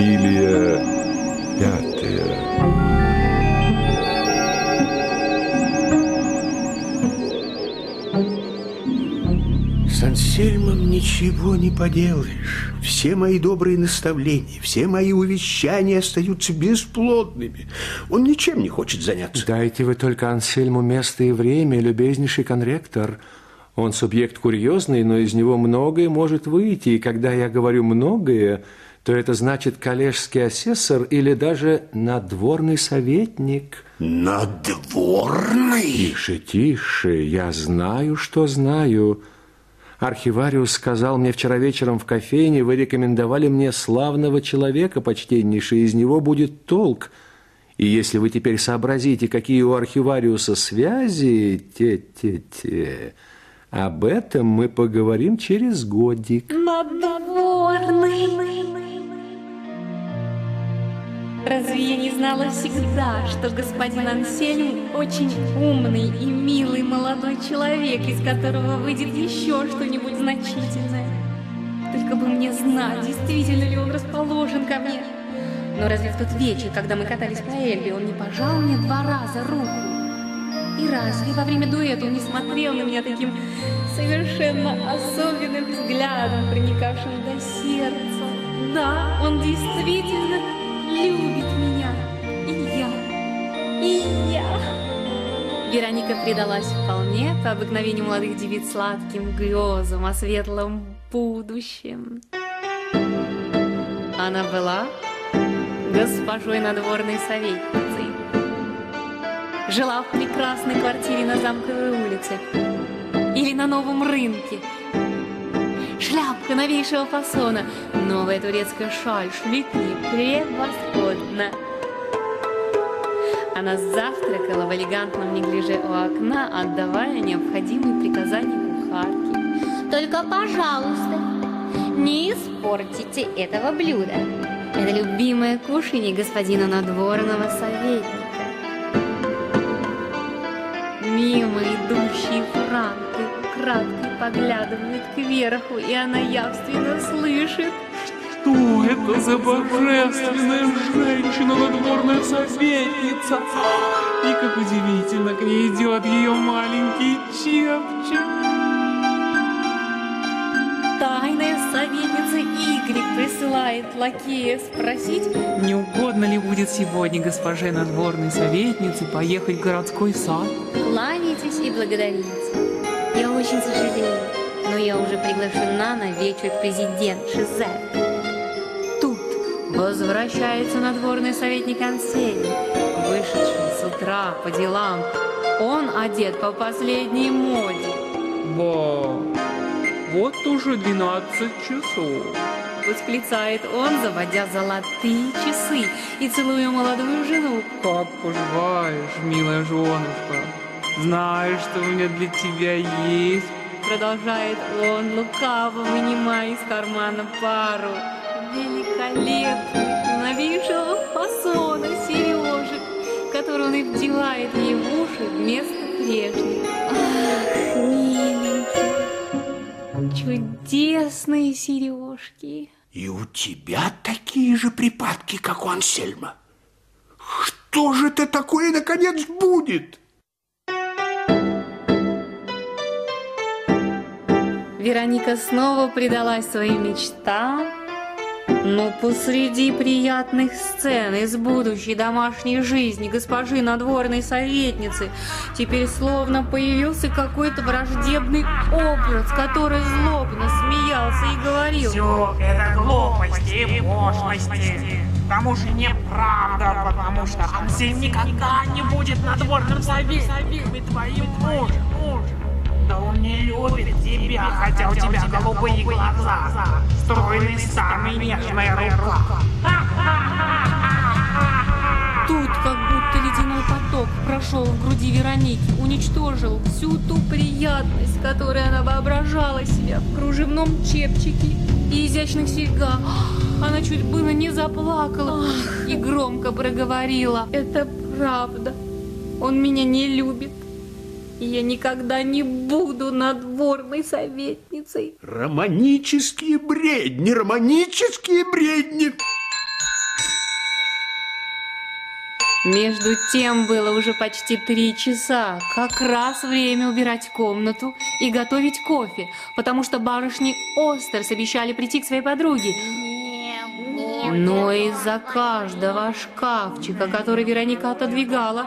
Идиллия пятая. С Ансельмом ничего не поделаешь. Все мои добрые наставления, все мои увещания остаются бесплодными. Он ничем не хочет заняться. Дайте вы только Ансельму место и время, любезнейший конректор. Он субъект курьезный, но из него многое может выйти. И когда я говорю «многое», то это значит коллежский асессор или даже надворный советник. Надворный? Тише, тише, я знаю, что знаю. Архивариус сказал мне вчера вечером в кофейне, вы рекомендовали мне славного человека, почтеннейший, из него будет толк. И если вы теперь сообразите, какие у архивариуса связи, те-те-те, об этом мы поговорим через годик. Надворный. Разве я не знала всегда, что господин Ансельм очень умный и милый молодой человек, из которого выйдет еще что-нибудь значительное? Только бы мне знать, действительно ли он расположен ко мне. Но разве в тот вечер, когда мы катались по Эльбе, он не пожал мне два раза руку? И разве во время дуэта он не смотрел на меня таким совершенно особенным взглядом, проникавшим до сердца? Да, он действительно любит меня. И я. И я. Вероника предалась вполне по обыкновению молодых девиц сладким грезам о светлом будущем. Она была госпожой надворной советницей. Жила в прекрасной квартире на Замковой улице или на Новом рынке. Шляпка новейшего фасона, новая турецкая шаль, шлики превосходно. Она завтракала в элегантном неглиже у окна, отдавая необходимые приказания кухарке. Только, пожалуйста, не испортите этого блюда. Это любимое кушанье господина надворного советника. Мимо идущие франки украдкой поглядывают кверху, и она явственно слышит. Что это за божественная женщина, надворная советница? И как удивительно к ней идет ее маленький чепчик. Тайная советница Игорь присылает лакея спросить, Не угодно ли будет сегодня госпоже надворной советнице поехать в городской сад? кланяйтесь и благодарите. Я очень сожалею, но я уже приглашена на вечер президент Шизет. Тут возвращается надворный советник Ансель, вышедший с утра по делам. Он одет по последней моде. Ба, вот уже 12 часов. Восклицает он, заводя золотые часы и целуя молодую жену. Как поживаешь, милая женушка? Знаешь, что у меня для тебя есть? Продолжает он, лукаво вынимая из кармана пару великолепных, новейшего фасона сережек, которые он и вдевает ей в уши вместо прежних. Ах, миленькие, чудесные сережки. И у тебя такие же припадки, как у Ансельма. Что же это такое, наконец, будет? Вероника снова предалась своим мечтам, но посреди приятных сцен из будущей домашней жизни госпожи надворной советницы теперь словно появился какой-то враждебный образ, который злобно смеялся и говорил. Все это глупости и пошлости. К тому же неправда, потому что Ансельм никогда не будет надворным советником и твоим мужем. Да он не любит тебя, хотя у тебя голубые глаза, стройный стан и рука. Тут как будто ледяной поток прошел в груди Вероники, уничтожил всю ту приятность, которой она воображала себя в кружевном чепчике и изящных серьгах. Она чуть было не заплакала и громко проговорила. Это правда. Он меня не любит. И я никогда не буду надворной советницей. Романические бредни, романические бредни. Между тем было уже почти три часа, как раз время убирать комнату и готовить кофе, потому что барышни Остерс обещали прийти к своей подруге. Но из-за каждого шкафчика, который Вероника отодвигала,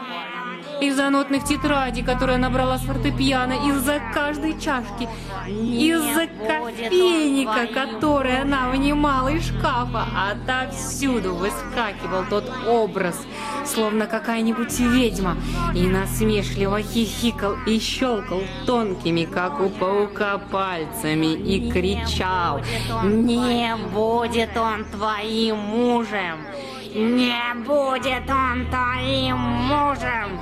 из-за нотных тетрадей, которые она брала с фортепиано, из-за каждой чашки, из-за кофейника, который она вынимала из шкафа, отовсюду выскакивал тот образ, словно какая-нибудь ведьма, и насмешливо хихикал и щелкал тонкими, как у паука, пальцами и кричал «Не будет он твоим мужем! Не будет он твоим мужем!»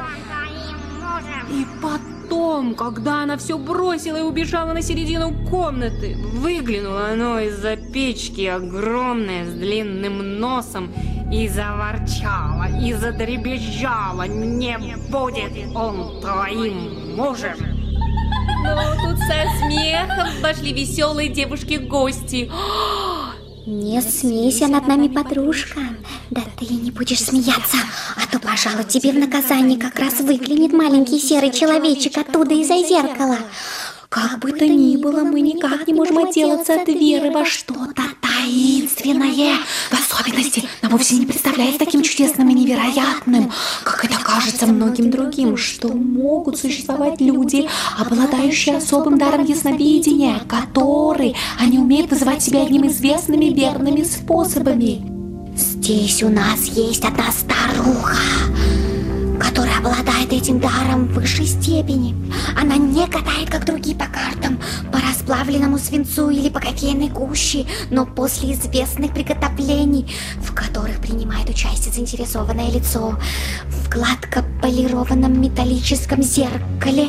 И потом, когда она все бросила и убежала на середину комнаты, выглянуло оно из-за печки огромное с длинным носом и заворчало, и задребезжало. Не будет он твоим мужем. Но тут со смехом пошли веселые девушки-гости. Не смейся над нами, подружка. Да ты не будешь смеяться, а то, пожалуй, тебе в наказание как раз выглянет маленький серый человечек оттуда из-за зеркала. Как бы то ни было, мы никак не можем отделаться от веры во что-то таинственное. В особенности нам вовсе не представляется таким чудесным и невероятным, как это кажется многим другим, что могут существовать люди, обладающие особым даром ясновидения, который они умеют вызывать себе одним известными верными способами. Здесь у нас есть одна старуха, которая обладает этим даром в высшей степени. Она не катает, как другие, по картам, расплавленному свинцу или по кофейной гуще, но после известных приготовлений, в которых принимает участие заинтересованное лицо, в гладко полированном металлическом зеркале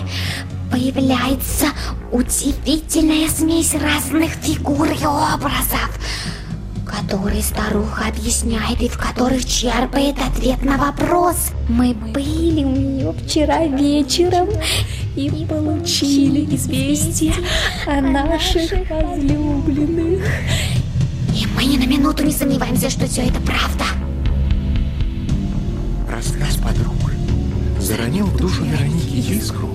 появляется удивительная смесь разных фигур и образов, которые старуха объясняет и в которых черпает ответ на вопрос. Мы были у нее вчера вечером и получили известие о наших возлюбленных. И мы ни на минуту не сомневаемся, что все это правда. Рассказ подруг заронил в душу Вероники искру,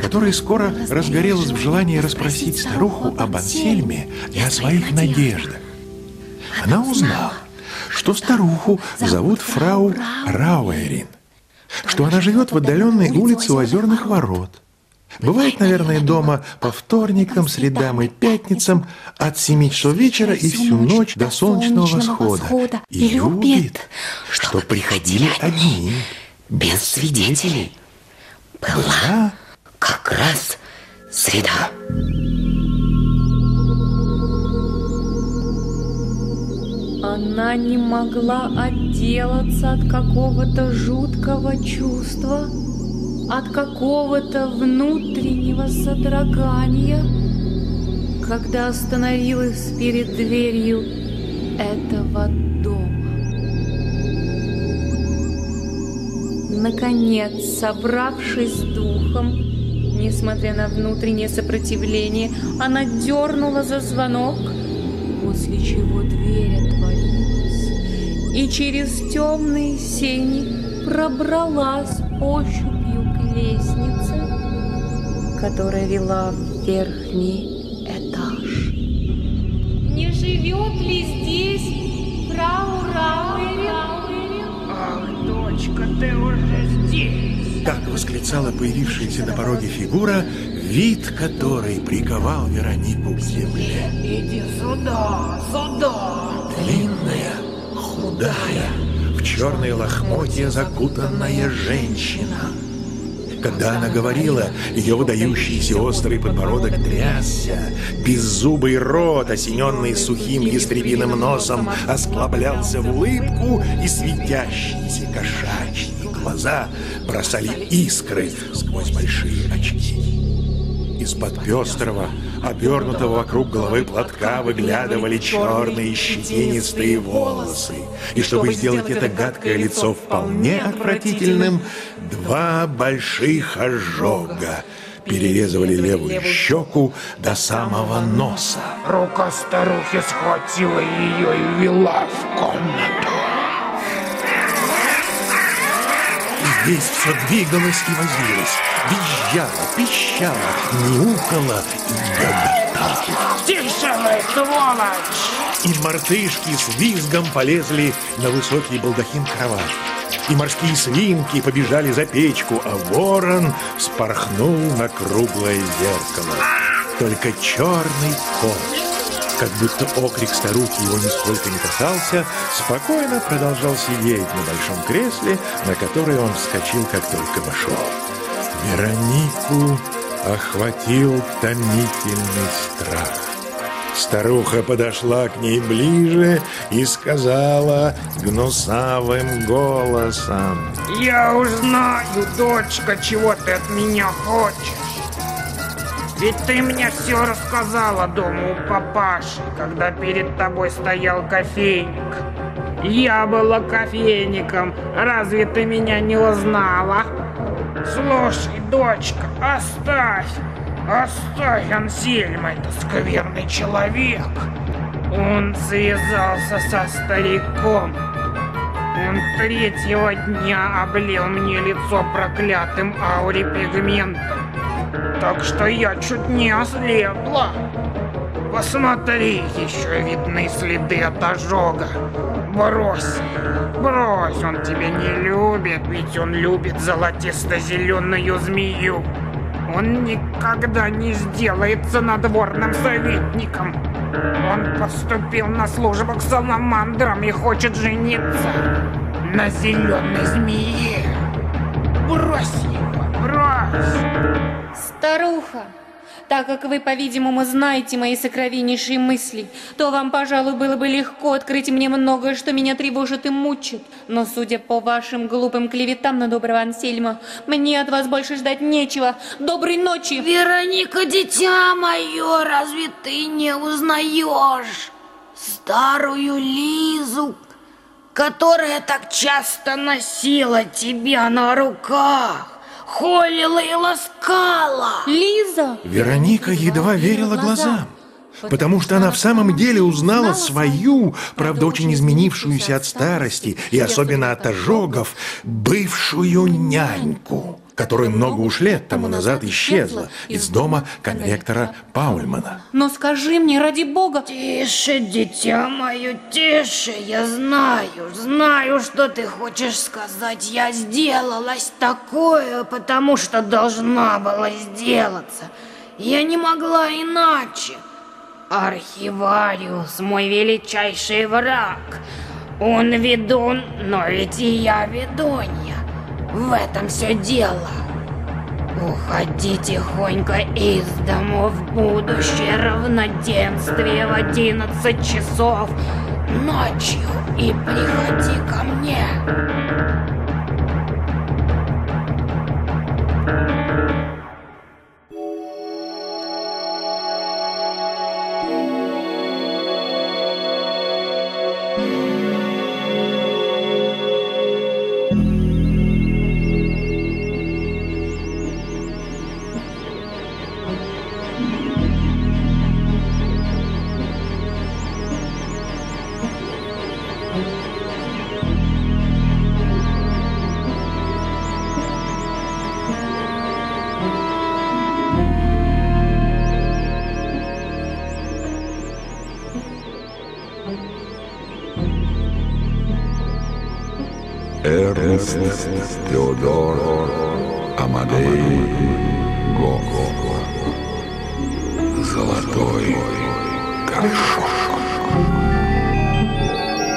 которая скоро разгорелась в желании расспросить старуху об Ансельме и о своих надеждах. Она узнала, что старуху зовут фрау Рауэрин, что она живет в отдаленной улице у озерных ворот. Бывает, наверное, дома по вторникам, средам и пятницам от 7 часов вечера и всю ночь до солнечного восхода. И любит, что приходили одни, без свидетелей. Была как раз среда. Она не могла отделаться от какого-то жуткого чувства, от какого-то внутреннего содрогания, когда остановилась перед дверью этого дома. Наконец, собравшись духом, несмотря на внутреннее сопротивление, она дернула за звонок, после чего дверь отворилась, и через темные сени пробралась ощупью к лестнице, которая вела в верхний этаж. Не живет ли здесь фрау Рауэрин? Ах, дочка, ты уже здесь. Так восклицала появившаяся на пороге фигура, вид которой приковал Веронику к земле. Иди сюда, сюда. Длинная, худая, в черные лохмотья закутанная женщина. Когда она говорила, ее выдающийся острый подбородок трясся, беззубый рот, осененный сухим ястребиным носом, осклаблялся в улыбку, и светящиеся кошачьи глаза бросали искры сквозь большие очки. Из-под пестрого, обернутого вокруг головы платка выглядывали черные щетинистые волосы. И чтобы сделать это гадкое лицо вполне отвратительным, два больших ожога перерезывали левую щеку до самого носа. Рука старухи схватила ее и вела в комнату. Здесь все двигалось и возилось, визжало, пищало, мяукало и гоготало. Тише вы, сволочь! И мартышки с визгом полезли на высокий балдахин кровати. И морские свинки побежали за печку, а ворон вспорхнул на круглое зеркало. Только черный кот, как будто окрик старухи его нисколько не касался, спокойно продолжал сидеть на большом кресле, на которое он вскочил, как только вошел. Веронику охватил томительный страх. Старуха подошла к ней ближе и сказала гнусавым голосом. Я уж знаю, дочка, чего ты от меня хочешь. Ведь ты мне все рассказала дома у папаши, когда перед тобой стоял кофейник. Я была кофейником, разве ты меня не узнала? Слушай, дочка, оставь, оставь Ансельма, это скверный человек. Он связался со стариком. Он третьего дня облил мне лицо проклятым аурипигментом. Так что я чуть не ослепла. Посмотри, еще видны следы от ожога. Брось, брось, он тебя не любит, ведь он любит золотисто-зеленую змею. Он никогда не сделается надворным советником. Он поступил на службу к саламандрам и хочет жениться на зеленой змее. Брось его, брось. Старуха, так как вы, по-видимому, знаете мои сокровеннейшие мысли, то вам, пожалуй, было бы легко открыть мне многое, что меня тревожит и мучит. Но, судя по вашим глупым клеветам на доброго Ансельма, мне от вас больше ждать нечего. Доброй ночи! Вероника, дитя мое, разве ты не узнаешь старую Лизу, которая так часто носила тебя на руках? Холила и ласкала. Лиза! Вероника едва верила глазам. Потому что она в самом деле узнала свою, правда, очень изменившуюся от старости и особенно от ожогов, бывшую няньку, которая много уж лет тому назад исчезла из дома конректора Паульмана. Но скажи мне, ради бога... Тише, дитя мое, тише, я знаю, знаю, что ты хочешь сказать. Я сделалась такое, потому что должна была сделаться. Я не могла иначе. Архивариус, мой величайший враг. Он ведун, но ведь и я ведунья. В этом все дело. Уходи тихонько из дома в будущее равноденствие в одиннадцать часов ночью и приходи ко мне. Эрнст Теодор Амадей Гог. Золотой горшок.